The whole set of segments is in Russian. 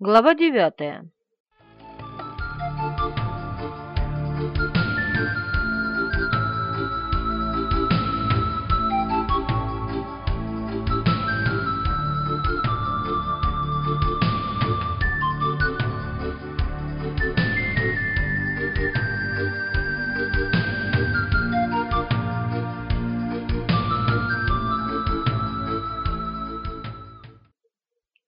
Глава девятая.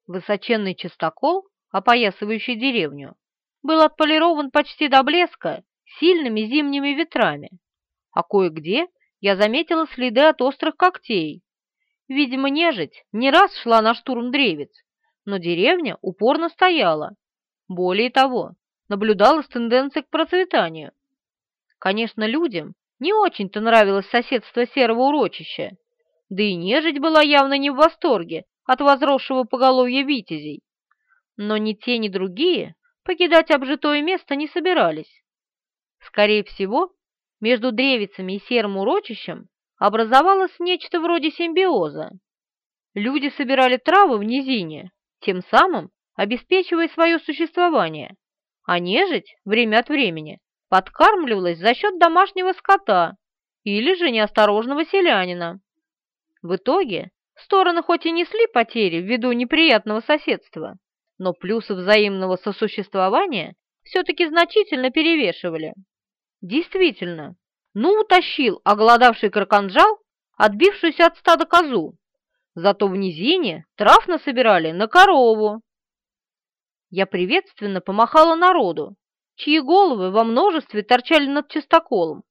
Высоченный частокол, опоясывающий деревню, был отполирован почти до блеска сильными зимними ветрами, а кое-где я заметила следы от острых когтей. Видимо, нежить не раз шла на штурм древец, но деревня упорно стояла. Более того, наблюдалась тенденция к процветанию. Конечно, людям не очень-то нравилось соседство серого урочища, да и нежить была явно не в восторге от возросшего поголовья витязей. Но ни те, ни другие покидать обжитое место не собирались. Скорее всего, между древицами и серым урочищем образовалось нечто вроде симбиоза. Люди собирали травы в низине, тем самым обеспечивая свое существование, а нежить время от времени подкармливалась за счет домашнего скота или же неосторожного селянина. В итоге Стороны хоть и несли потери ввиду неприятного соседства, но плюсы взаимного сосуществования все-таки значительно перевешивали. Действительно, ну утащил оголодавший краканджал, отбившийся от стада козу, зато в низине трав насобирали на корову. Я приветственно помахала народу, чьи головы во множестве торчали над чистоколом,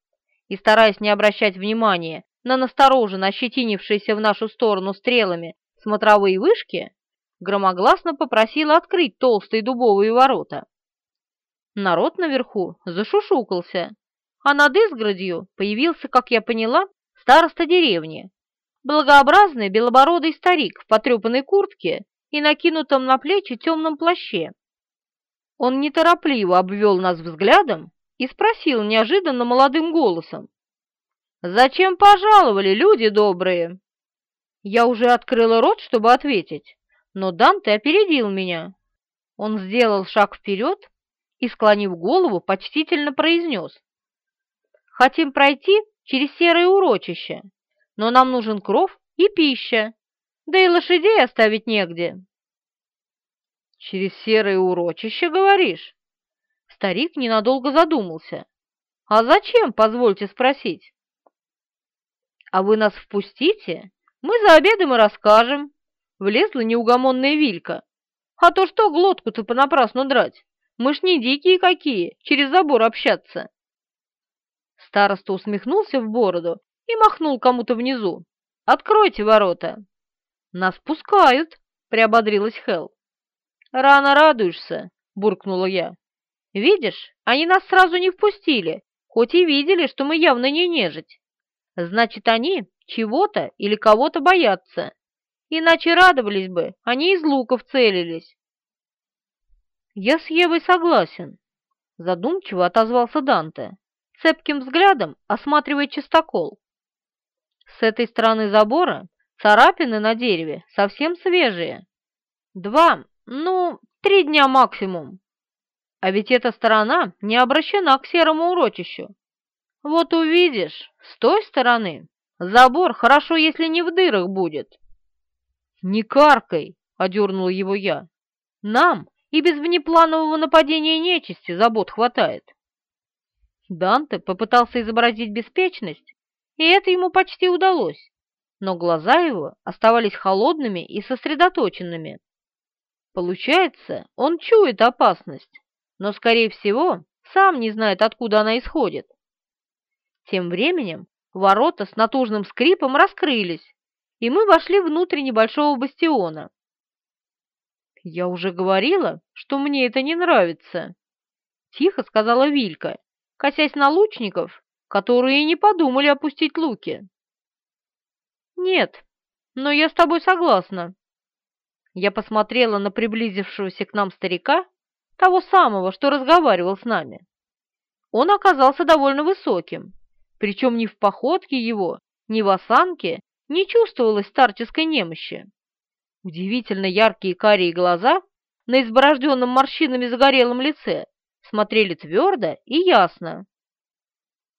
и, стараясь не обращать внимания на настороженно ощетинившиеся в нашу сторону стрелами смотровые вышки, громогласно попросила открыть толстые дубовые ворота. Народ наверху зашушукался, а над изгородью появился, как я поняла, староста деревни, благообразный белобородый старик в потрепанной куртке и накинутом на плечи темном плаще. Он неторопливо обвел нас взглядом и спросил неожиданно молодым голосом, «Зачем пожаловали, люди добрые?» Я уже открыла рот, чтобы ответить, но Данте опередил меня. Он сделал шаг вперед и, склонив голову, почтительно произнес. «Хотим пройти через серое урочище, но нам нужен кров и пища, да и лошадей оставить негде». «Через серое урочище, говоришь?» Старик ненадолго задумался. «А зачем, позвольте спросить?» «А вы нас впустите? Мы за обедом и расскажем», — влезла неугомонная Вилька. «А то что глотку-то понапрасну драть? Мы ж не дикие какие, через забор общаться». Староста усмехнулся в бороду и махнул кому-то внизу. «Откройте ворота!» «Нас пускают!» — приободрилась Хел. «Рано радуешься!» — буркнула я. «Видишь, они нас сразу не впустили, хоть и видели, что мы явно не нежить. Значит, они чего-то или кого-то боятся. Иначе радовались бы, они из луков целились. Я с Евой согласен, задумчиво отозвался Данте, цепким взглядом осматривая чистокол. С этой стороны забора царапины на дереве совсем свежие. Два, ну, три дня максимум. А ведь эта сторона не обращена к серому урочищу. Вот увидишь, с той стороны забор хорошо, если не в дырах будет. Не каркай, одернула его я. Нам и без внепланового нападения нечисти забот хватает. Данте попытался изобразить беспечность, и это ему почти удалось, но глаза его оставались холодными и сосредоточенными. Получается, он чует опасность, но, скорее всего, сам не знает, откуда она исходит. Тем временем ворота с натужным скрипом раскрылись, и мы вошли внутрь небольшого бастиона. «Я уже говорила, что мне это не нравится», — тихо сказала Вилька, косясь на лучников, которые не подумали опустить луки. «Нет, но я с тобой согласна». Я посмотрела на приблизившегося к нам старика, того самого, что разговаривал с нами. Он оказался довольно высоким, причем ни в походке его, ни в осанке не чувствовалось старческой немощи. Удивительно яркие карие глаза на изборожденном морщинами загорелом лице смотрели твердо и ясно.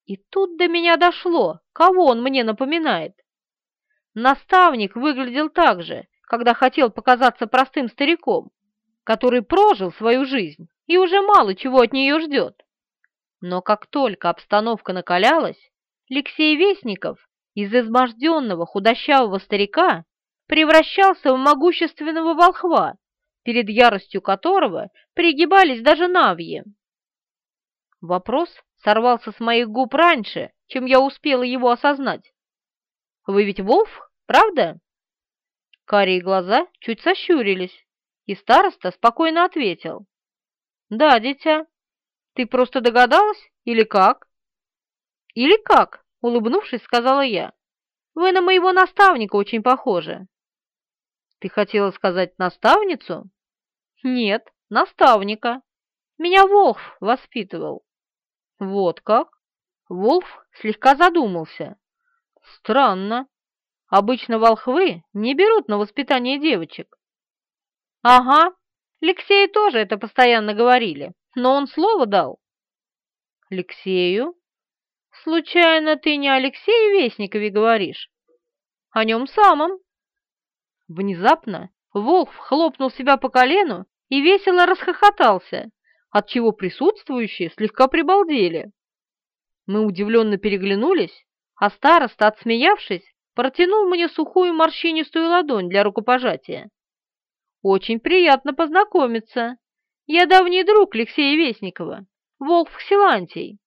И тут до меня дошло, кого он мне напоминает. Наставник выглядел так же, когда хотел показаться простым стариком, который прожил свою жизнь и уже мало чего от нее ждет. Но как только обстановка накалялась, Алексей Вестников из изможденного худощавого старика превращался в могущественного волхва, перед яростью которого пригибались даже навьи. Вопрос сорвался с моих губ раньше, чем я успела его осознать. «Вы ведь Волф, правда?» Карие глаза чуть сощурились, и староста спокойно ответил. «Да, дитя. Ты просто догадалась или как?» «Или как?» — улыбнувшись, сказала я. «Вы на моего наставника очень похожи». «Ты хотела сказать наставницу?» «Нет, наставника. Меня Волф воспитывал». «Вот как?» Волф слегка задумался. «Странно. Обычно волхвы не берут на воспитание девочек». «Ага, Алексею тоже это постоянно говорили, но он слово дал». «Алексею? Случайно ты не о Алексее Вестникове говоришь?» «О нем самом». Внезапно Волк хлопнул себя по колену и весело расхохотался, отчего присутствующие слегка прибалдели. Мы удивленно переглянулись, а староста, отсмеявшись, протянул мне сухую морщинистую ладонь для рукопожатия. «Очень приятно познакомиться. Я давний друг Алексея Вестникова, Волк Ксилантий.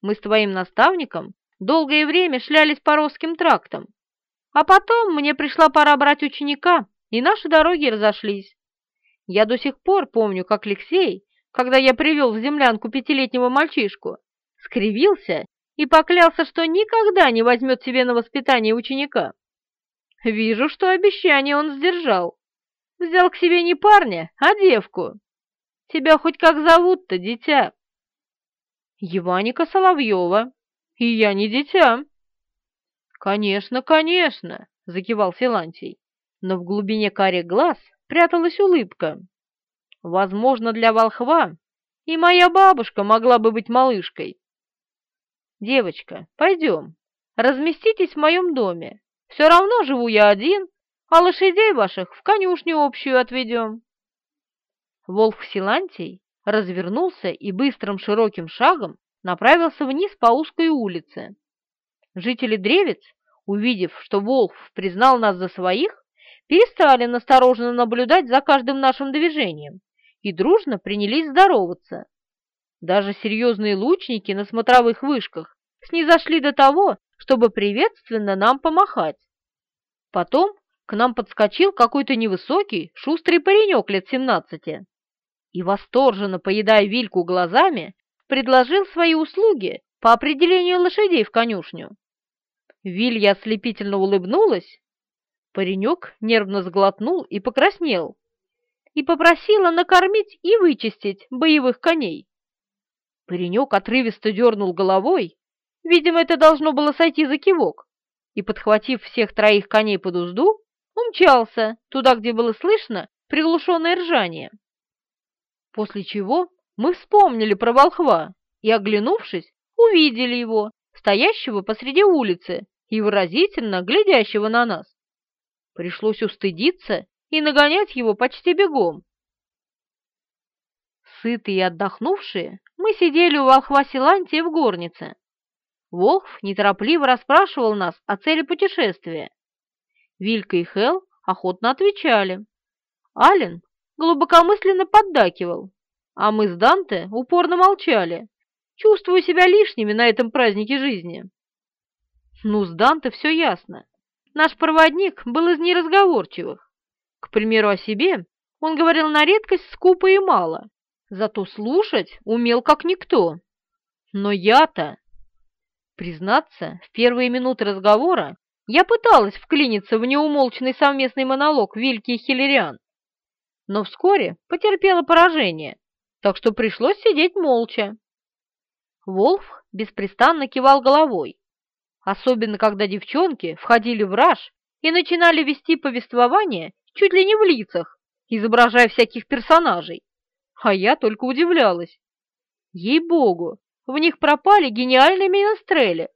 Мы с твоим наставником долгое время шлялись по Росским трактам, а потом мне пришла пора брать ученика, и наши дороги разошлись. Я до сих пор помню, как Алексей когда я привел в землянку пятилетнего мальчишку, скривился и поклялся, что никогда не возьмет себе на воспитание ученика. Вижу, что обещание он сдержал. Взял к себе не парня, а девку. Тебя хоть как зовут-то, дитя? Еваника Соловьева. И я не дитя. Конечно, конечно, закивал Силантий, но в глубине карих глаз пряталась улыбка. Возможно, для волхва и моя бабушка могла бы быть малышкой. Девочка, пойдем, разместитесь в моем доме. Все равно живу я один, а лошадей ваших в конюшню общую отведем. Волк Силантий развернулся и быстрым широким шагом направился вниз по узкой улице. Жители Древец, увидев, что Волк признал нас за своих, перестали настороженно наблюдать за каждым нашим движением и дружно принялись здороваться. Даже серьезные лучники на смотровых вышках снизошли до того, чтобы приветственно нам помахать. Потом к нам подскочил какой-то невысокий, шустрый паренек лет семнадцати и, восторженно поедая вильку глазами, предложил свои услуги по определению лошадей в конюшню. Вилья ослепительно улыбнулась. Паренек нервно сглотнул и покраснел, и попросила накормить и вычистить боевых коней. Паренек отрывисто дернул головой, видимо, это должно было сойти за кивок, и, подхватив всех троих коней под узду, умчался туда, где было слышно приглушенное ржание. После чего мы вспомнили про волхва и, оглянувшись, увидели его, стоящего посреди улицы и выразительно глядящего на нас. Пришлось устыдиться и нагонять его почти бегом. Сытые и отдохнувшие, мы сидели у волхва Силантия в горнице. Волхв неторопливо расспрашивал нас о цели путешествия. Вилька и Хел охотно отвечали. Ален глубокомысленно поддакивал, а мы с Данте упорно молчали, чувствуя себя лишними на этом празднике жизни. Ну, с Данте все ясно. Наш проводник был из неразговорчивых. К примеру, о себе он говорил на редкость скупо и мало, зато слушать умел как никто. Но я-то... Признаться, в первые минуты разговора я пыталась вклиниться в неумолчный совместный монолог Вильки и Хиллериан, но вскоре потерпела поражение, так что пришлось сидеть молча. Волф беспрестанно кивал головой, особенно когда девчонки входили в раж и начинали вести повествование чуть ли не в лицах, изображая всяких персонажей. А я только удивлялась. Ей-богу, в них пропали гениальные менестрели.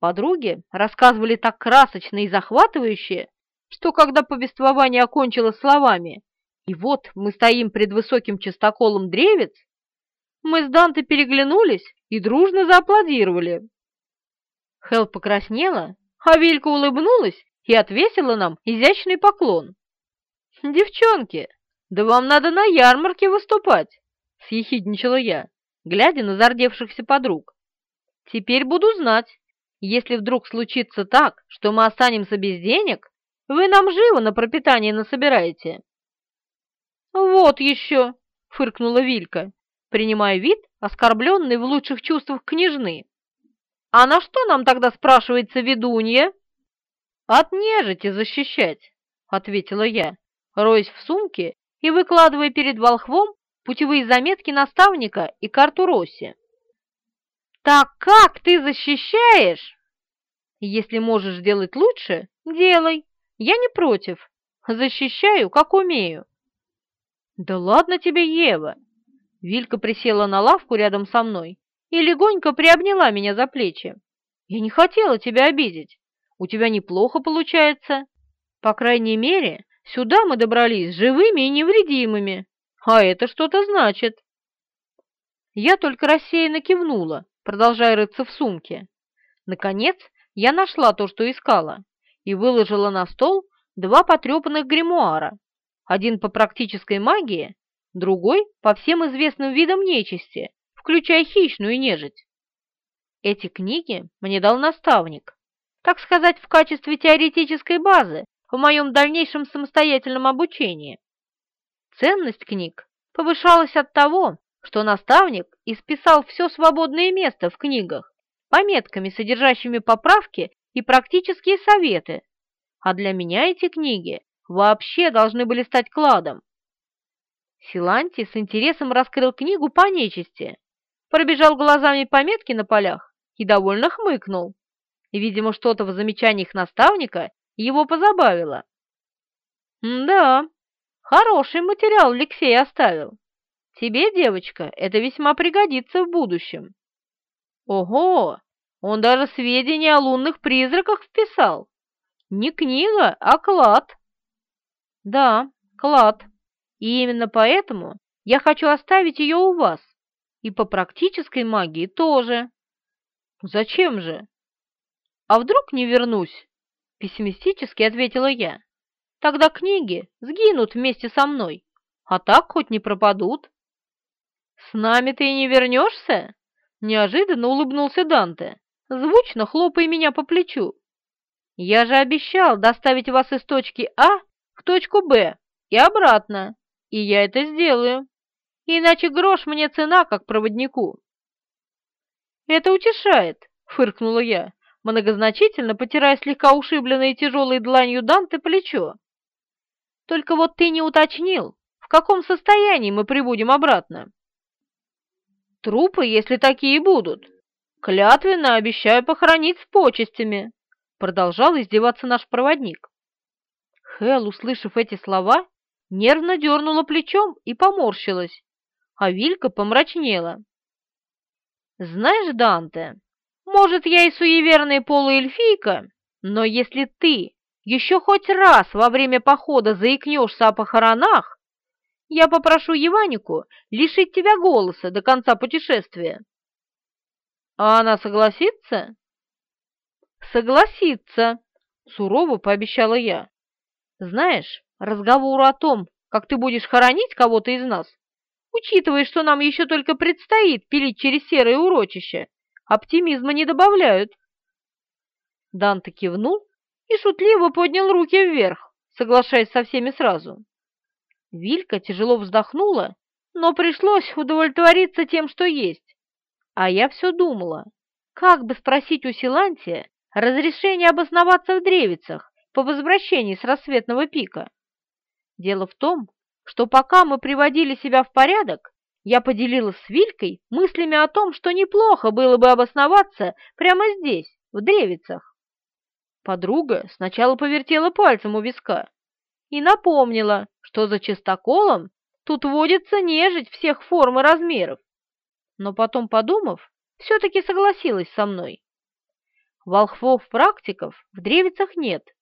Подруги рассказывали так красочно и захватывающе, что когда повествование окончилось словами «И вот мы стоим пред высоким частоколом древец», мы с Данте переглянулись и дружно зааплодировали. Хел покраснела, а Вилька улыбнулась и отвесила нам изящный поклон. «Девчонки, да вам надо на ярмарке выступать!» — съехидничала я, глядя на зардевшихся подруг. «Теперь буду знать, если вдруг случится так, что мы останемся без денег, вы нам живо на пропитание насобираете». «Вот еще!» — фыркнула Вилька, принимая вид, оскорбленный в лучших чувствах княжны. «А на что нам тогда, спрашивается, ведунья?» «От нежити защищать», — ответила я, роясь в сумке и выкладывая перед волхвом путевые заметки наставника и карту Росси. «Так как ты защищаешь?» «Если можешь делать лучше, делай. Я не против. Защищаю, как умею». «Да ладно тебе, Ева!» Вилька присела на лавку рядом со мной и легонько приобняла меня за плечи. «Я не хотела тебя обидеть. У тебя неплохо получается. По крайней мере, сюда мы добрались живыми и невредимыми. А это что-то значит». Я только рассеянно кивнула, продолжая рыться в сумке. Наконец, я нашла то, что искала, и выложила на стол два потрепанных гримуара. Один по практической магии, другой по всем известным видам нечисти, включая хищную нежить. Эти книги мне дал наставник, так сказать, в качестве теоретической базы в моем дальнейшем самостоятельном обучении. Ценность книг повышалась от того, что наставник исписал все свободное место в книгах пометками, содержащими поправки и практические советы, а для меня эти книги вообще должны были стать кладом. Силанти с интересом раскрыл книгу по нечисти, пробежал глазами пометки на полях и довольно хмыкнул. Видимо, что-то в замечаниях наставника его позабавило. «Да, хороший материал Алексей оставил. Тебе, девочка, это весьма пригодится в будущем». «Ого! Он даже сведения о лунных призраках вписал. Не книга, а клад». «Да, клад», и именно поэтому я хочу оставить ее у вас. И по практической магии тоже. Зачем же? А вдруг не вернусь? Пессимистически ответила я. Тогда книги сгинут вместе со мной, а так хоть не пропадут. С нами ты и не вернешься? Неожиданно улыбнулся Данте, звучно хлопая меня по плечу. Я же обещал доставить вас из точки А в точку Б и обратно и я это сделаю. Иначе грош мне цена, как проводнику». «Это утешает», — фыркнула я, многозначительно потирая слегка ушибленное тяжелой дланью Данте плечо. «Только вот ты не уточнил, в каком состоянии мы прибудем обратно?» «Трупы, если такие будут. Клятвенно обещаю похоронить с почестями», — продолжал издеваться наш проводник. Хел, услышав эти слова, нервно дернула плечом и поморщилась, а Вилька помрачнела. «Знаешь, Данте, может, я и суеверная полуэльфийка, но если ты еще хоть раз во время похода заикнешься о похоронах, я попрошу Еванику лишить тебя голоса до конца путешествия». «А она согласится?» «Согласится», — сурово пообещала я. «Знаешь, разговору о том, как ты будешь хоронить кого-то из нас, учитывая, что нам еще только предстоит пилить через серое урочище, оптимизма не добавляют. Данте кивнул и шутливо поднял руки вверх, соглашаясь со всеми сразу. Вилька тяжело вздохнула, но пришлось удовлетвориться тем, что есть. А я все думала, как бы спросить у Силантия разрешение обосноваться в Древицах по возвращении с рассветного пика. Дело в том, что пока мы приводили себя в порядок, я поделилась с Вилькой мыслями о том, что неплохо было бы обосноваться прямо здесь, в Древицах. Подруга сначала повертела пальцем у виска, и напомнила, что за чистоколом тут водится нежить всех форм и размеров. Но потом, подумав, все-таки согласилась со мной. Волхвов-практиков в древицах нет.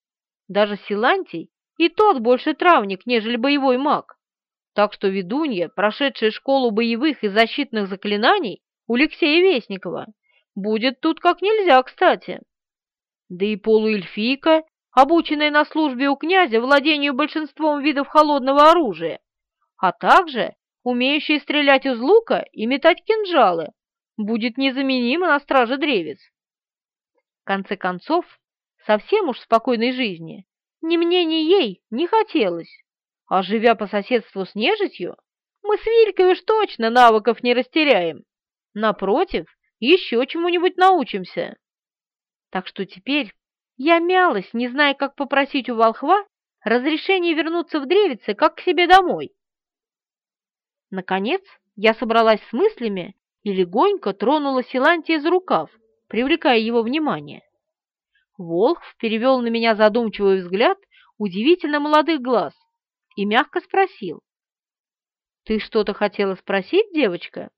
Даже Силантий и тот больше травник, нежели боевой маг. Так что ведунья, прошедшая школу боевых и защитных заклинаний у Алексея Вестникова, будет тут как нельзя кстати. Да и полуэльфийка, обученная на службе у князя владению большинством видов холодного оружия, а также умеющая стрелять из лука и метать кинжалы, будет незаменима на страже древец. В конце концов, совсем уж спокойной жизни ни мне, ни ей не хотелось, а живя по соседству с нежитью, мы с Вилькой уж точно навыков не растеряем. Напротив, еще чему-нибудь научимся. Так что теперь я мялась, не зная, как попросить у волхва разрешение вернуться в Древице, как к себе домой. Наконец я собралась с мыслями и легонько тронула Силантия за рукав, привлекая его внимание. Волхв перевел на меня задумчивый взгляд удивительно молодых глаз и мягко спросил. «Ты что-то хотела спросить, девочка?»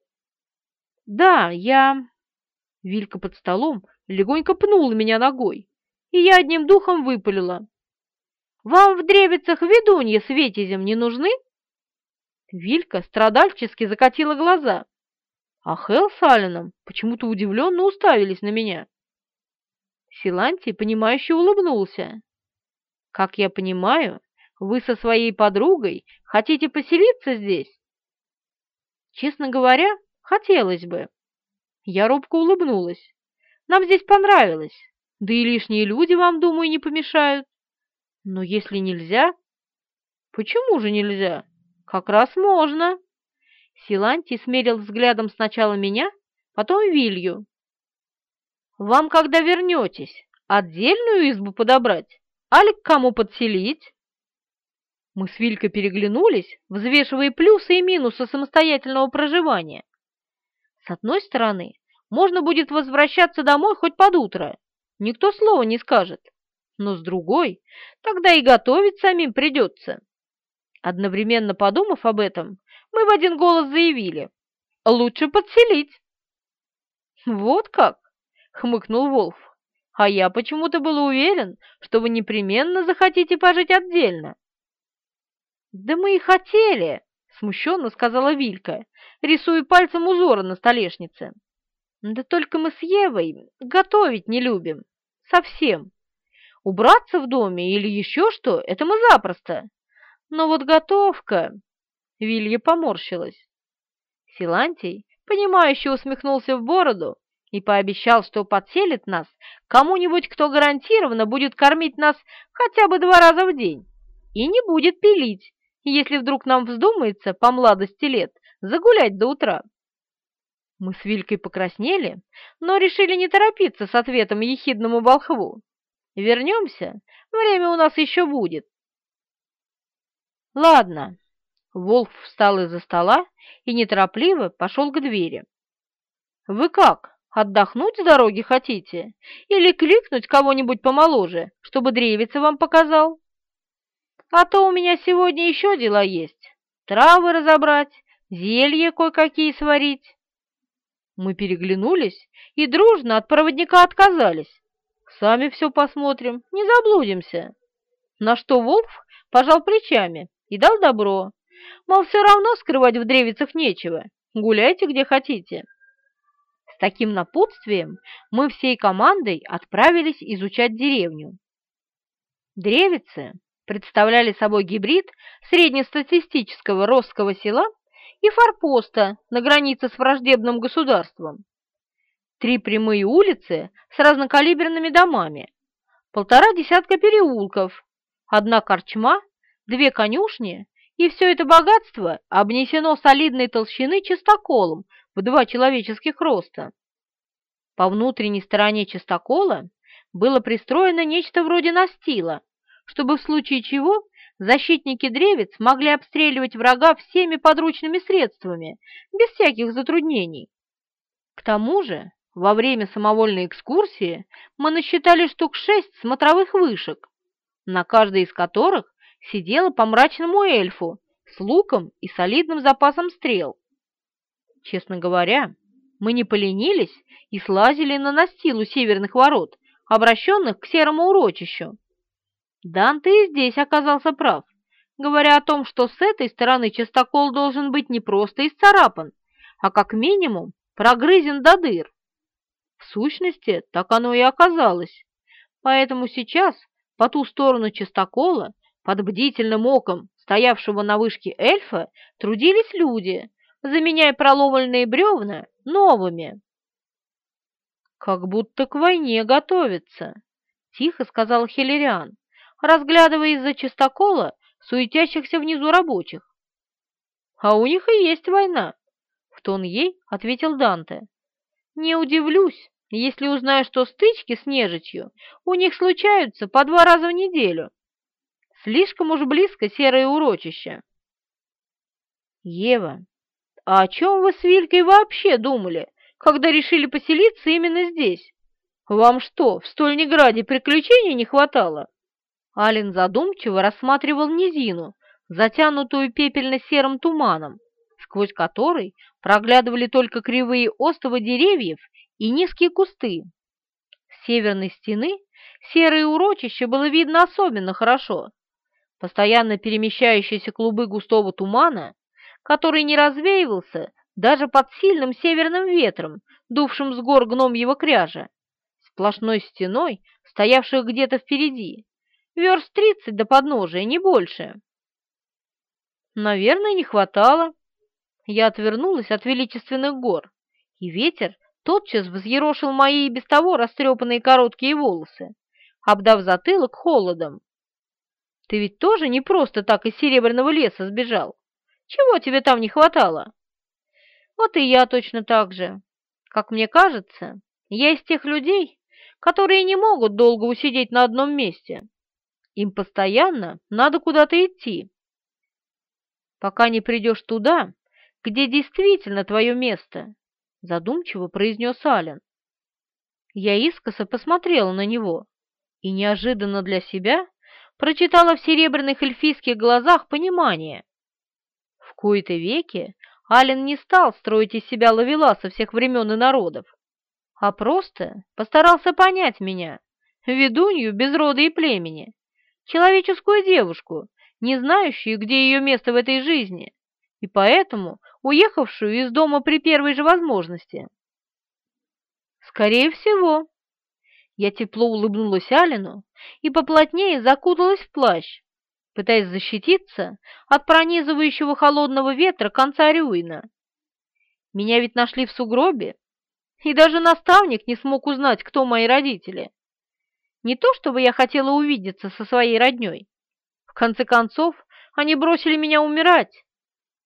«Да, я...» Вилька под столом легонько пнула меня ногой, и я одним духом выпалила. «Вам в древицах ведунья с ветизем не нужны?» Вилька страдальчески закатила глаза, а Хелл с Алленом почему-то удивленно уставились на меня. Силантий, понимающе улыбнулся. «Как я понимаю, вы со своей подругой хотите поселиться здесь?» «Честно говоря, хотелось бы». Я робко улыбнулась. «Нам здесь понравилось, да и лишние люди вам, думаю, не помешают. Но если нельзя...» «Почему же нельзя? Как раз можно!» Силантий смерил взглядом сначала меня, потом Вилью. «Вам, когда вернетесь, отдельную избу подобрать, али к кому подселить?» Мы с Вилькой переглянулись, взвешивая плюсы и минусы самостоятельного проживания. С одной стороны, можно будет возвращаться домой хоть под утро, никто слова не скажет. Но с другой, тогда и готовить самим придется. Одновременно подумав об этом, мы в один голос заявили «Лучше подселить». «Вот как?» — хмыкнул Волф. «А я почему-то был уверен, что вы непременно захотите пожить отдельно». «Да мы и хотели», — смущенно сказала Вилька, рисуя пальцем узоры на столешнице. «Да только мы с Евой готовить не любим. Совсем. Убраться в доме или еще что — это мы запросто. Но вот готовка...» Вилья поморщилась. Силантий, понимающе усмехнулся в бороду и пообещал, что подселит нас кому-нибудь, кто гарантированно будет кормить нас хотя бы два раза в день и не будет пилить, если вдруг нам вздумается по младости лет загулять до утра. Мы с Вилькой покраснели, но решили не торопиться с ответом ехидному волхву. Вернемся, время у нас еще будет. Ладно. Волк встал из-за стола и неторопливо пошел к двери. Вы как, отдохнуть с дороги хотите? Или кликнуть кого-нибудь помоложе, чтобы древица вам показал? А то у меня сегодня еще дела есть. Травы разобрать, зелье кое-какие сварить. Мы переглянулись и дружно от проводника отказались. Сами все посмотрим, не заблудимся. На что Волк пожал плечами и дал добро. Мол, все равно скрывать в древицах нечего, гуляйте где хотите. С таким напутствием мы всей командой отправились изучать деревню. Древицы представляли собой гибрид среднестатистического росского села и форпоста на границе с враждебным государством. Три прямые улицы с разнокалиберными домами, полтора десятка переулков, одна корчма, две конюшни, и все это богатство обнесено солидной толщины чистоколом в два человеческих роста. По внутренней стороне чистокола было пристроено нечто вроде настила, чтобы в случае чего защитники древец могли обстреливать врага всеми подручными средствами, без всяких затруднений. К тому же, во время самовольной экскурсии мы насчитали штук шесть смотровых вышек, на каждой из которых сидела по мрачному эльфу с луком и солидным запасом стрел. Честно говоря, мы не поленились и слазили на настил у северных ворот, обращенных к серому урочищу. Данте и здесь оказался прав, говоря о том, что с этой стороны частокол должен быть не просто исцарапан, а как минимум прогрызен до дыр. В сущности, так оно и оказалось. Поэтому сейчас по ту сторону частокола, под бдительным оком стоявшего на вышке эльфа, трудились люди, заменяя проломленные бревна новыми. «Как будто к войне готовится», — тихо сказал Хиллериан, разглядывая из-за частокола суетящихся внизу рабочих. «А у них и есть война», — в тон ей ответил Данте. «Не удивлюсь, если узнаю, что стычки с нежитью у них случаются по два раза в неделю. Слишком уж близко серое урочище». «Ева, а о чем вы с Вилькой вообще думали, когда решили поселиться именно здесь? Вам что, в Стольнеграде приключений не хватало?» Ален задумчиво рассматривал низину, затянутую пепельно-серым туманом, сквозь который проглядывали только кривые остовы деревьев и низкие кусты. С северной стены серое урочище было видно особенно хорошо. Постоянно перемещающиеся клубы густого тумана, который не развеивался даже под сильным северным ветром, дувшим с гор гном его кряжа, сплошной стеной, стоявших где-то впереди, верст тридцать до подножия, не больше. Наверное, не хватало. Я отвернулась от величественных гор, и ветер тотчас взъерошил мои и без того растрепанные короткие волосы, обдав затылок холодом. Ты ведь тоже не просто так из серебряного леса сбежал. Чего тебе там не хватало? Вот и я точно так же. Как мне кажется, я из тех людей, которые не могут долго усидеть на одном месте. Им постоянно надо куда-то идти. Пока не придешь туда, где действительно твое место, задумчиво произнес Ален. Я искоса посмотрела на него и неожиданно для себя прочитала в серебряных эльфийских глазах понимание. Кои-то веки Ален не стал строить из себя ловеласа всех времен и народов, а просто постарался понять меня, ведунью без рода и племени, человеческую девушку, не знающую, где ее место в этой жизни, и поэтому уехавшую из дома при первой же возможности. Скорее всего. Я тепло улыбнулась Алину и поплотнее закуталась в плащ, пытаясь защититься от пронизывающего холодного ветра конца Рюина. Меня ведь нашли в сугробе, и даже наставник не смог узнать, кто мои родители. Не то чтобы я хотела увидеться со своей роднёй. В конце концов, они бросили меня умирать.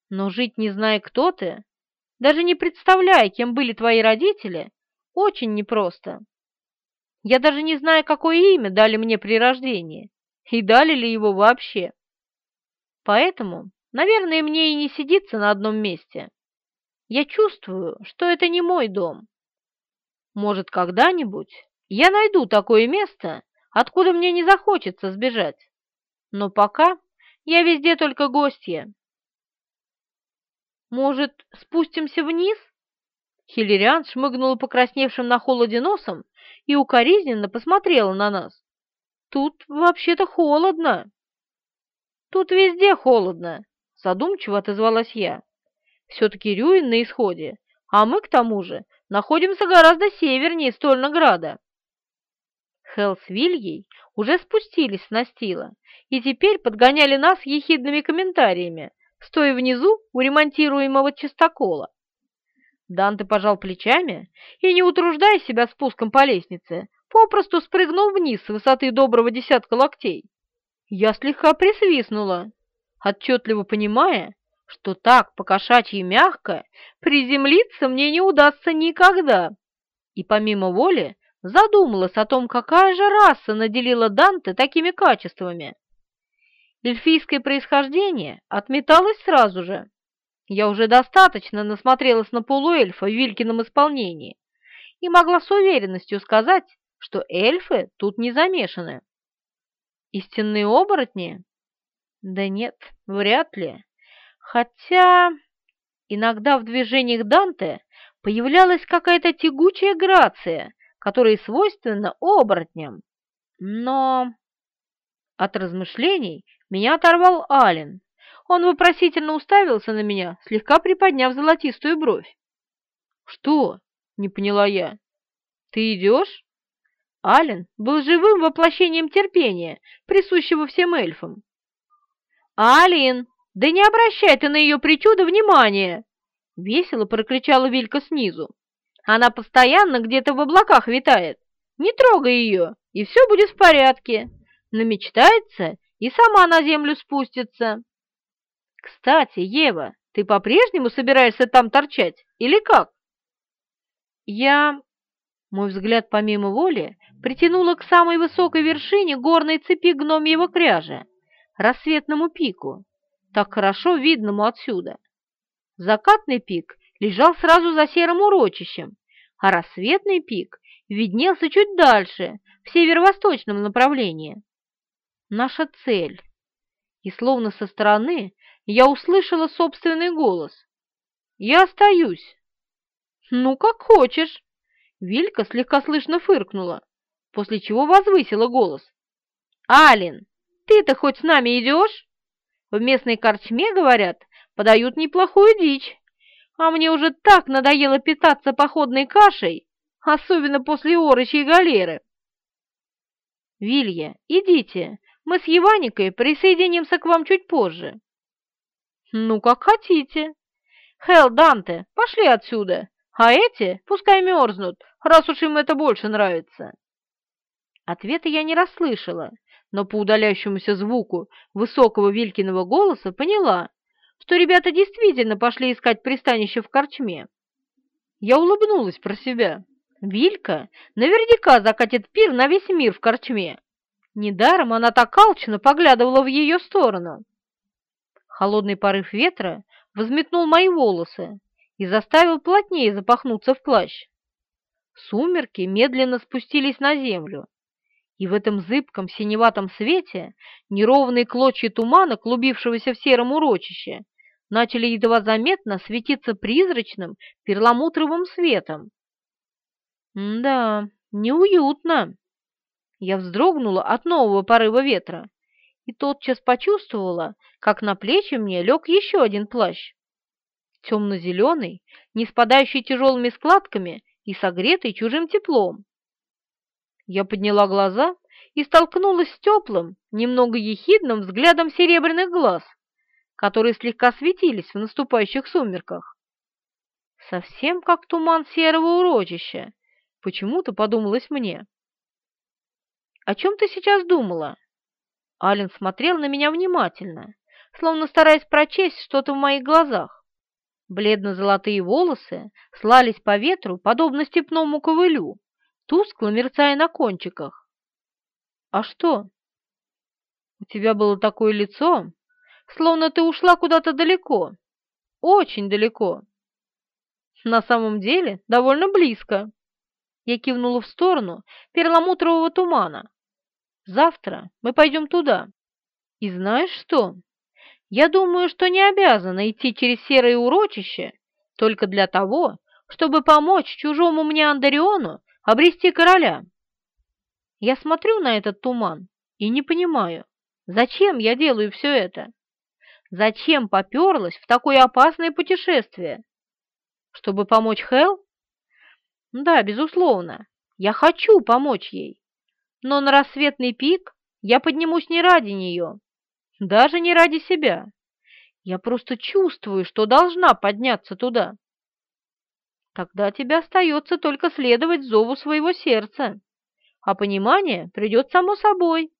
Но жить, не зная, кто ты, даже не представляя, кем были твои родители, очень непросто. Я даже не знаю, какое имя дали мне при рождении, и дали ли его вообще. Поэтому, наверное, мне и не сидится на одном месте. Я чувствую, что это не мой дом. Может, когда-нибудь я найду такое место, откуда мне не захочется сбежать. Но пока я везде только гостья. Может, спустимся вниз? Хиллериан шмыгнула покрасневшим на холоде носом и укоризненно посмотрела на нас. Тут вообще-то холодно. Тут везде холодно, задумчиво отозвалась я. Все-таки Рюин на исходе, а мы, к тому же, находимся гораздо севернее Стольнограда. Хелл с Вильей уже спустились с настила и теперь подгоняли нас ехидными комментариями, стоя внизу у ремонтируемого чистокола. Данте пожал плечами и, не утруждая себя спуском по лестнице, попросту спрыгнул вниз с высоты доброго десятка локтей. Я слегка присвистнула, отчетливо понимая, что так покошачьи мягко приземлиться мне не удастся никогда. И помимо воли задумалась о том, какая же раса наделила Данте такими качествами. Эльфийское происхождение отметалось сразу же. Я уже достаточно насмотрелась на полуэльфа в Вилькином исполнении и могла с уверенностью сказать, что эльфы тут не замешаны. Истинные оборотни? Да нет, вряд ли. Хотя иногда в движениях Данте появлялась какая-то тягучая грация, которая свойственна оборотням. Но от размышлений меня оторвал Ален. Он вопросительно уставился на меня, слегка приподняв золотистую бровь. «Что?» — не поняла я. «Ты идешь?» Ален был живым воплощением терпения, присущего всем эльфам. «Алин, да не обращай ты на ее причуды внимания!» — весело прокричала Вилька снизу. «Она постоянно где-то в облаках витает. Не трогай ее, и все будет в порядке. Намечтается и сама на землю спустится». «Кстати, Ева, ты по-прежнему собираешься там торчать или как?» «Я...» Мой взгляд помимо воли притянуло к самой высокой вершине горной цепи гномьего кряжа, рассветному пику, так хорошо видному отсюда. Закатный пик лежал сразу за серым урочищем, а рассветный пик виднелся чуть дальше, в северо-восточном направлении. Наша цель. И словно со стороны я услышала собственный голос. «Я остаюсь». «Ну, как хочешь». Вилька слегка слышно фыркнула, после чего возвысила голос. «Алин, ты-то хоть с нами идешь? В местной корчме, говорят, подают неплохую дичь, а мне уже так надоело питаться походной кашей, особенно после орочей галеры». «Вилья, идите, мы с Еваникой присоединимся к вам чуть позже». «Ну, как хотите. Хел, Данте, пошли отсюда, а эти пускай мерзнут, раз уж им это больше нравится». Ответа я не расслышала, но по удаляющемуся звуку высокого Вилькиного голоса поняла, что ребята действительно пошли искать пристанище в корчме. Я улыбнулась про себя. Вилька наверняка закатит пир на весь мир в корчме. Недаром она так алчно поглядывала в ее сторону. Холодный порыв ветра взметнул мои волосы и заставил плотнее запахнуться в плащ. Сумерки медленно спустились на землю, и в этом зыбком синеватом свете неровные клочья тумана, клубившегося в сером урочище, начали едва заметно светиться призрачным перламутровым светом. «Да, неуютно!» Я вздрогнула от нового порыва ветра и тотчас почувствовала, как на плечи мне лег еще один плащ. Темно-зеленый, не спадающий тяжелыми складками и согретый чужим теплом. Я подняла глаза и столкнулась с теплым, немного ехидным взглядом серебряных глаз, которые слегка светились в наступающих сумерках. Совсем как туман серого урочища, почему-то подумалось мне. «О чем ты сейчас думала?» Ален смотрел на меня внимательно, словно стараясь прочесть что-то в моих глазах. Бледно-золотые волосы слались по ветру, подобно степному ковылю, тускло мерцая на кончиках. «А что?» «У тебя было такое лицо, словно ты ушла куда-то далеко, очень далеко». «На самом деле довольно близко». Я кивнула в сторону перламутрового тумана, Завтра мы пойдем туда. И знаешь что? Я думаю, что не обязана идти через серое урочище только для того, чтобы помочь чужому мне Андариону обрести короля. Я смотрю на этот туман и не понимаю, зачем я делаю все это? Зачем поперлась в такое опасное путешествие? Чтобы помочь Хел? Да, безусловно, я хочу помочь ей но на рассветный пик я поднимусь не ради нее, даже не ради себя. Я просто чувствую, что должна подняться туда. Тогда тебе остается только следовать зову своего сердца, а понимание придет само собой.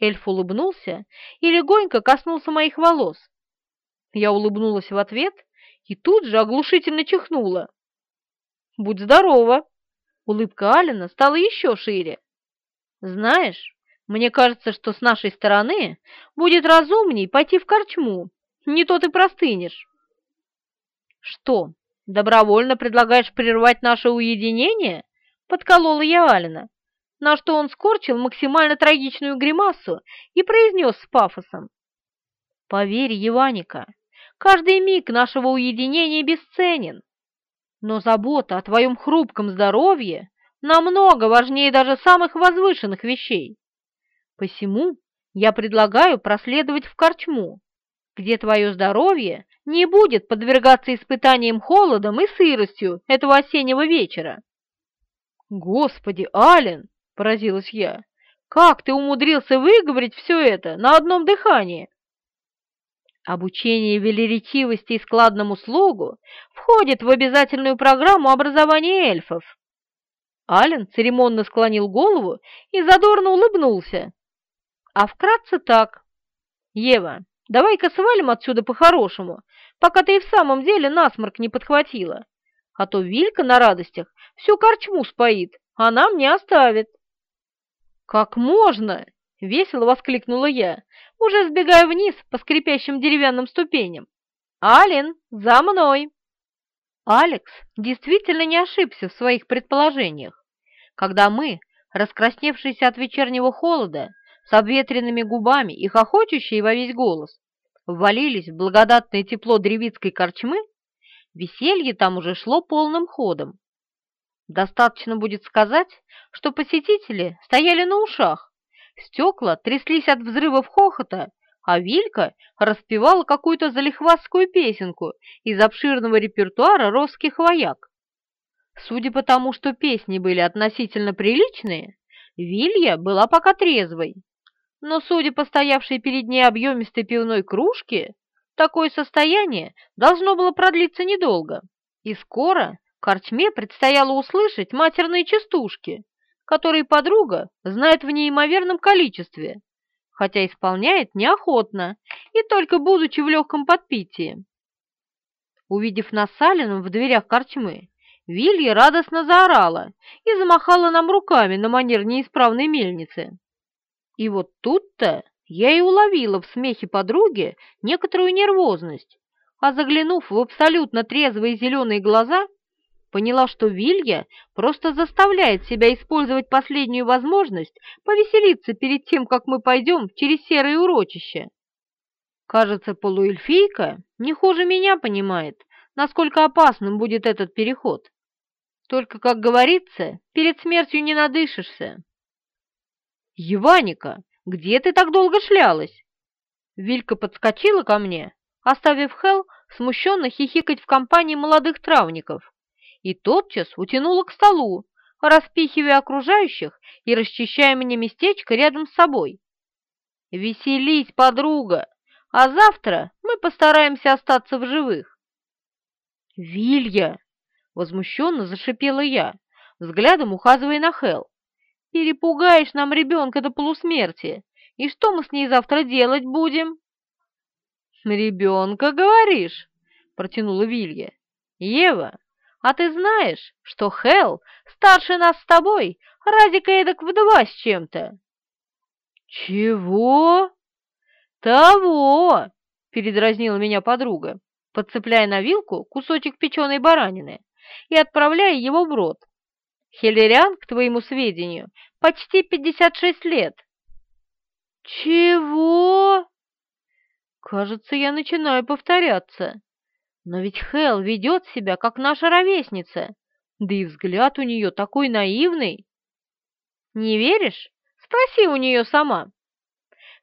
Эльф улыбнулся и легонько коснулся моих волос. Я улыбнулась в ответ и тут же оглушительно чихнула. «Будь здорова!» Улыбка Алина стала еще шире. Знаешь, мне кажется, что с нашей стороны будет разумней пойти в корчму, не то ты простынешь. Что, добровольно предлагаешь прервать наше уединение? Подколола я Алина, на что он скорчил максимально трагичную гримасу и произнес с пафосом. Поверь, Еваника, каждый миг нашего уединения бесценен. Но забота о твоем хрупком здоровье намного важнее даже самых возвышенных вещей. Посему я предлагаю проследовать в корчму, где твое здоровье не будет подвергаться испытаниям холодом и сыростью этого осеннего вечера. «Господи, Ален!» – поразилась я. «Как ты умудрился выговорить все это на одном дыхании?» Обучение велеречивости и складному слугу входит в обязательную программу образования эльфов. Ален церемонно склонил голову и задорно улыбнулся. А вкратце так. Ева, давай-ка свалим отсюда по-хорошему, пока ты и в самом деле насморк не подхватила. А то Вилька на радостях всю корчму споит, а нам не оставит. «Как можно?» — весело воскликнула я, уже сбегая вниз по скрипящим деревянным ступеням. «Ален, за мной!» Алекс действительно не ошибся в своих предположениях. Когда мы, раскрасневшиеся от вечернего холода, с обветренными губами и хохочущие во весь голос, ввалились в благодатное тепло древицкой корчмы, веселье там уже шло полным ходом. Достаточно будет сказать, что посетители стояли на ушах, стекла тряслись от взрывов хохота, а Вилька распевала какую-то залихвастскую песенку из обширного репертуара русских вояк. Судя по тому, что песни были относительно приличные, Вилья была пока трезвой. Но, судя по стоявшей перед ней объемистой пивной кружке, такое состояние должно было продлиться недолго, и скоро Корчме предстояло услышать матерные частушки, которые подруга знает в неимоверном количестве, хотя исполняет неохотно и только будучи в легком подпитии. Увидев нас с Алином в дверях корчмы, Вилья радостно заорала и замахала нам руками на манер неисправной мельницы. И вот тут-то я и уловила в смехе подруги некоторую нервозность, а заглянув в абсолютно трезвые зеленые глаза, поняла, что Вилья просто заставляет себя использовать последнюю возможность повеселиться перед тем, как мы пойдем через серое урочище. Кажется, полуэльфийка не хуже меня понимает, насколько опасным будет этот переход. Только, как говорится, перед смертью не надышишься. «Еваника, где ты так долго шлялась?» Вилька подскочила ко мне, оставив Хел смущенно хихикать в компании молодых травников, и тотчас утянула к столу, распихивая окружающих и расчищая мне местечко рядом с собой. «Веселись, подруга, а завтра мы постараемся остаться в живых». «Вилья!» — возмущенно зашипела я, взглядом ухазывая на Хел. «Перепугаешь нам ребенка до полусмерти, и что мы с ней завтра делать будем?» «Ребенка, говоришь?» — протянула Вилья. «Ева, а ты знаешь, что Хел старше нас с тобой разика эдак в два с чем-то?» «Чего?» «Того!» — передразнила меня подруга, подцепляя на вилку кусочек печеной баранины и отправляя его в рот. «Хелериан, к твоему сведению, почти пятьдесят шесть лет». «Чего?» «Кажется, я начинаю повторяться. Но ведь Хел ведет себя, как наша ровесница, да и взгляд у нее такой наивный. Не веришь? Спроси у нее сама.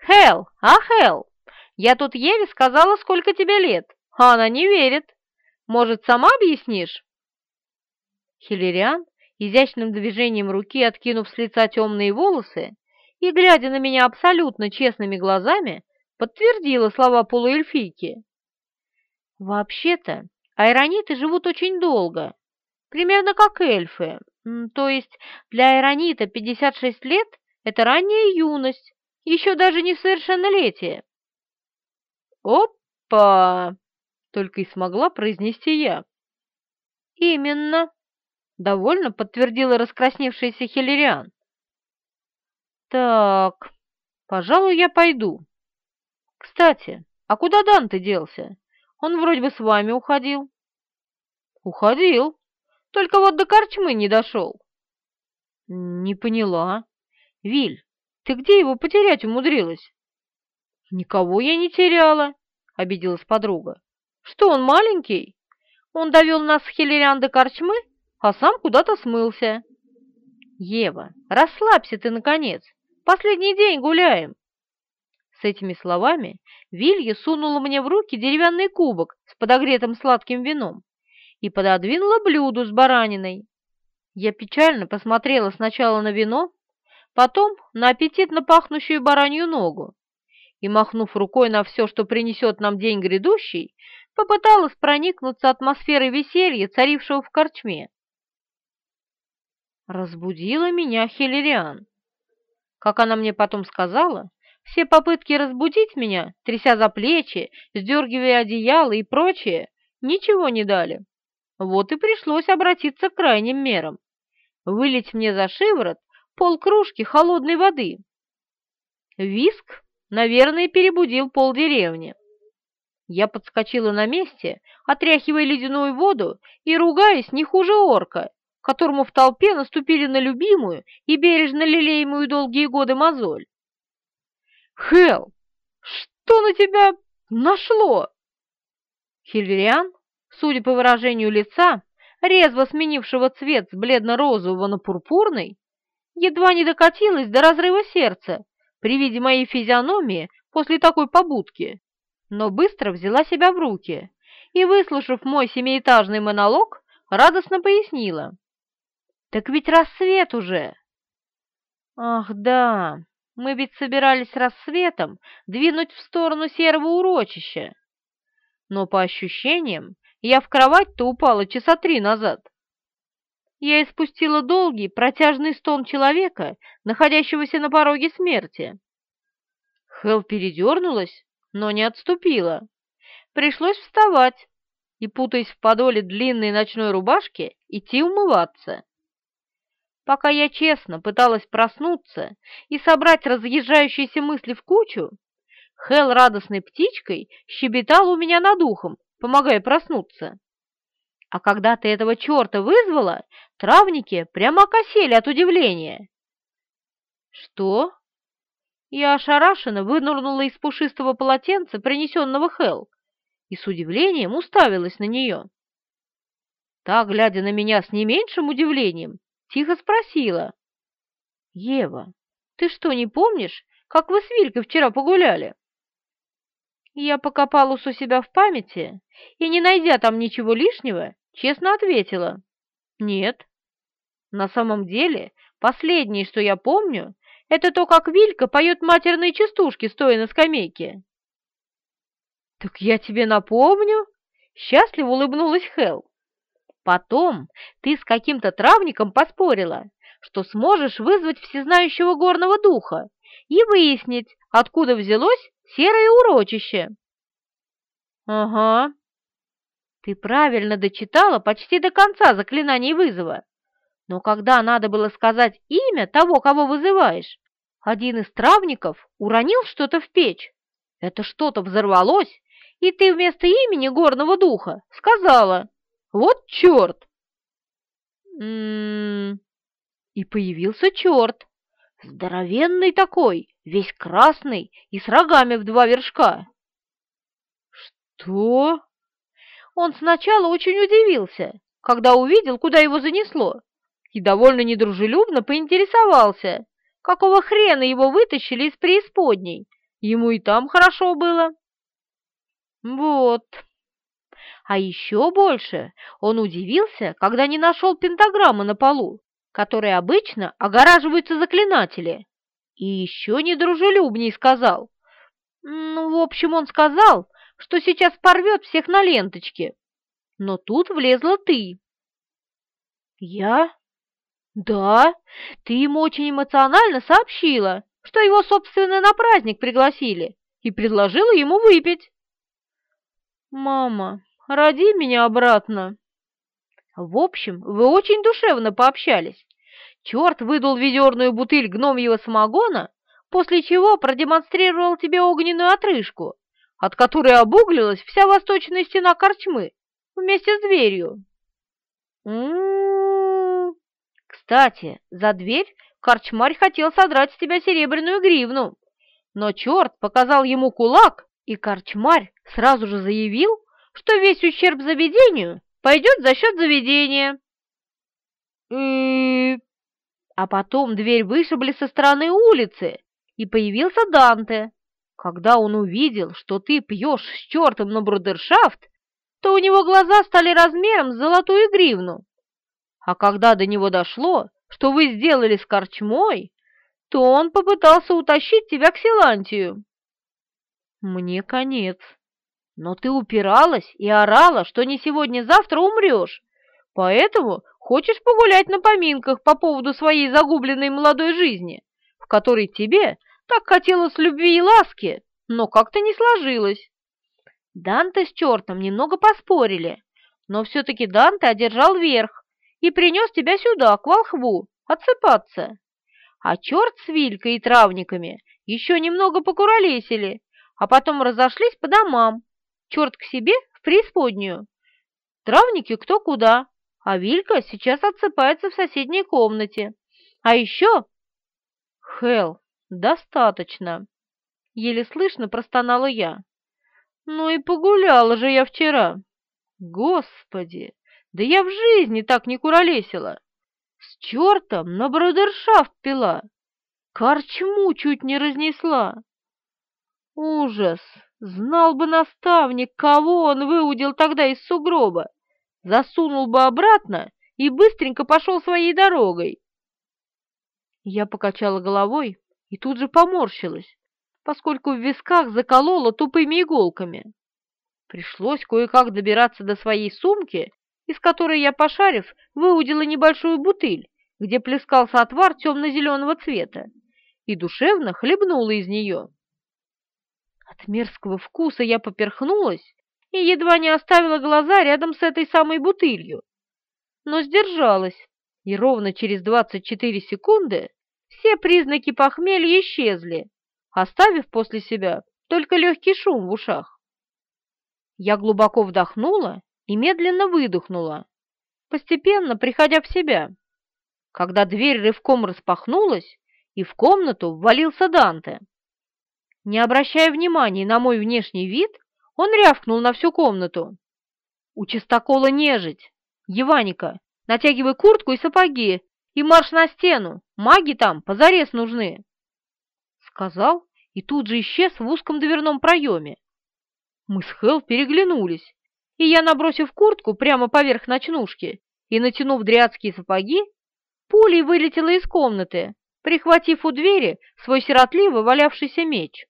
Хел, а Хел, я тут Еве сказала, сколько тебе лет, а она не верит. Может, сама объяснишь? Хиллериан, изящным движением руки откинув с лица темные волосы и, глядя на меня абсолютно честными глазами, подтвердила слова полуэльфийки. Вообще-то, айрониты живут очень долго, примерно как эльфы. То есть для айронита 56 лет – это ранняя юность, еще даже не совершеннолетие. «Опа!» – только и смогла произнести я. «Именно!» – довольно подтвердила раскрасневшаяся Хиллериан. «Так, пожалуй, я пойду. Кстати, а куда Данте делся? Он вроде бы с вами уходил». «Уходил, только вот до корчмы не дошел». «Не поняла. Виль, ты где его потерять умудрилась?» «Никого я не теряла», — обиделась подруга. «Что, он маленький? Он довел нас с Хиллериан до корчмы, а сам куда-то смылся». «Ева, расслабься ты, наконец. Последний день гуляем». С этими словами Вилья сунула мне в руки деревянный кубок с подогретым сладким вином и пододвинула блюдо с бараниной. Я печально посмотрела сначала на вино, потом на аппетитно пахнущую баранью ногу и, махнув рукой на все, что принесет нам день грядущий, попыталась проникнуться атмосферой веселья, царившего в корчме. Разбудила меня Хиллериан. Как она мне потом сказала, все попытки разбудить меня, тряся за плечи, сдергивая одеяло и прочее, ничего не дали. Вот и пришлось обратиться к крайним мерам. Вылить мне за шиворот полкружки холодной воды. Виск, наверное, перебудил полдеревни. Я подскочила на месте, отряхивая ледяную воду и ругаясь не хуже орка, которому в толпе наступили на любимую и бережно лелеемую долгие годы мозоль. «Хелл, что на тебя нашло?» Хильвериан, судя по выражению лица, резво сменившего цвет с бледно-розового на пурпурный, едва не докатилась до разрыва сердца при виде моей физиономии после такой побудки, но быстро взяла себя в руки и, выслушав мой семиэтажный монолог, радостно пояснила. «Так ведь рассвет уже!» «Ах, да, мы ведь собирались рассветом двинуть в сторону серого урочища. Но по ощущениям я в кровать-то упала часа три назад. Я испустила долгий, протяжный стон человека, находящегося на пороге смерти. Хелл передернулась, но не отступила. Пришлось вставать и, путаясь в подоле длинной ночной рубашки, идти умываться. Пока я честно пыталась проснуться и собрать разъезжающиеся мысли в кучу, Хел радостной птичкой щебетал у меня над ухом, помогая проснуться. А когда ты этого черта вызвала, травники прямо окосели от удивления. Что? Я ошарашенно вынурнула из пушистого полотенца, принесенного Хел, и с удивлением уставилась на нее. Та, глядя на меня с не меньшим удивлением, тихо спросила. «Ева, ты что, не помнишь, как вы с Вилькой вчера погуляли?» Я покопалась у себя в памяти и, не найдя там ничего лишнего, честно ответила. «Нет». На самом деле, последнее, что я помню, это то, как Вилька поет матерные частушки, стоя на скамейке. «Так я тебе напомню?» — счастливо улыбнулась Хелл. Потом ты с каким-то травником поспорила, что сможешь вызвать всезнающего горного духа и выяснить, откуда взялось серое урочище. Ага. Ты правильно дочитала почти до конца заклинаний вызова. Но когда надо было сказать имя того, кого вызываешь, один из травников уронил что-то в печь. Это что-то взорвалось, и ты вместо имени горного духа сказала вот черт!» «М-м-м...» И появился черт, здоровенный такой, весь красный и с рогами в два вершка. «Что?» Он сначала очень удивился, когда увидел, куда его занесло, и довольно недружелюбно поинтересовался, какого хрена его вытащили из преисподней. Ему и там хорошо было. «Вот», а еще больше он удивился, когда не нашел пентаграммы на полу, которые обычно огораживаются заклинатели. И еще недружелюбней сказал. Ну, в общем, он сказал, что сейчас порвет всех на ленточке. Но тут влезла ты. Я? Да, ты ему очень эмоционально сообщила, что его, собственно, на праздник пригласили, и предложила ему выпить. Мама, роди меня обратно. В общем, вы очень душевно пообщались. Черт выдал ведерную бутыль гномьего самогона, после чего продемонстрировал тебе огненную отрыжку, от которой обуглилась вся восточная стена корчмы вместе с дверью. М -м -м. Кстати, за дверь корчмарь хотел содрать с тебя серебряную гривну, но черт показал ему кулак, и корчмарь сразу же заявил, что весь ущерб заведению пойдет за счет заведения. И... А потом дверь вышибли со стороны улицы, и появился Данте. Когда он увидел, что ты пьешь с чертом на брудершафт, то у него глаза стали размером с золотую гривну. А когда до него дошло, что вы сделали с корчмой, то он попытался утащить тебя к Силантию. Мне конец. Но ты упиралась и орала, что не сегодня-завтра умрешь, поэтому хочешь погулять на поминках по поводу своей загубленной молодой жизни, в которой тебе так хотелось любви и ласки, но как-то не сложилось. Данте с чертом немного поспорили, но все-таки Данте одержал верх и принес тебя сюда, к волхву, отсыпаться. А черт с Вилькой и травниками еще немного покуролесили, а потом разошлись по домам. Черт к себе в преисподнюю. Травники кто куда, а Вилька сейчас отсыпается в соседней комнате. А еще... Хел, достаточно. Еле слышно простонала я. Ну и погуляла же я вчера. Господи, да я в жизни так не куролесила. С чертом на бродершафт пила. Корчму чуть не разнесла. Ужас! Знал бы наставник, кого он выудил тогда из сугроба. Засунул бы обратно и быстренько пошел своей дорогой. Я покачала головой и тут же поморщилась, поскольку в висках заколола тупыми иголками. Пришлось кое-как добираться до своей сумки, из которой я, пошарив, выудила небольшую бутыль, где плескался отвар темно-зеленого цвета, и душевно хлебнула из нее. От мерзкого вкуса я поперхнулась и едва не оставила глаза рядом с этой самой бутылью, но сдержалась, и ровно через 24 секунды все признаки похмелья исчезли, оставив после себя только легкий шум в ушах. Я глубоко вдохнула и медленно выдохнула, постепенно приходя в себя. Когда дверь рывком распахнулась, и в комнату ввалился Данте. Не обращая внимания на мой внешний вид, он рявкнул на всю комнату. «У чистокола нежить! Еваника, натягивай куртку и сапоги и марш на стену! Маги там позарез нужны!» Сказал и тут же исчез в узком дверном проеме. Мы с Хелл переглянулись, и я, набросив куртку прямо поверх ночнушки и натянув дрядские сапоги, пулей вылетела из комнаты, прихватив у двери свой сиротливо валявшийся меч.